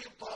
خلق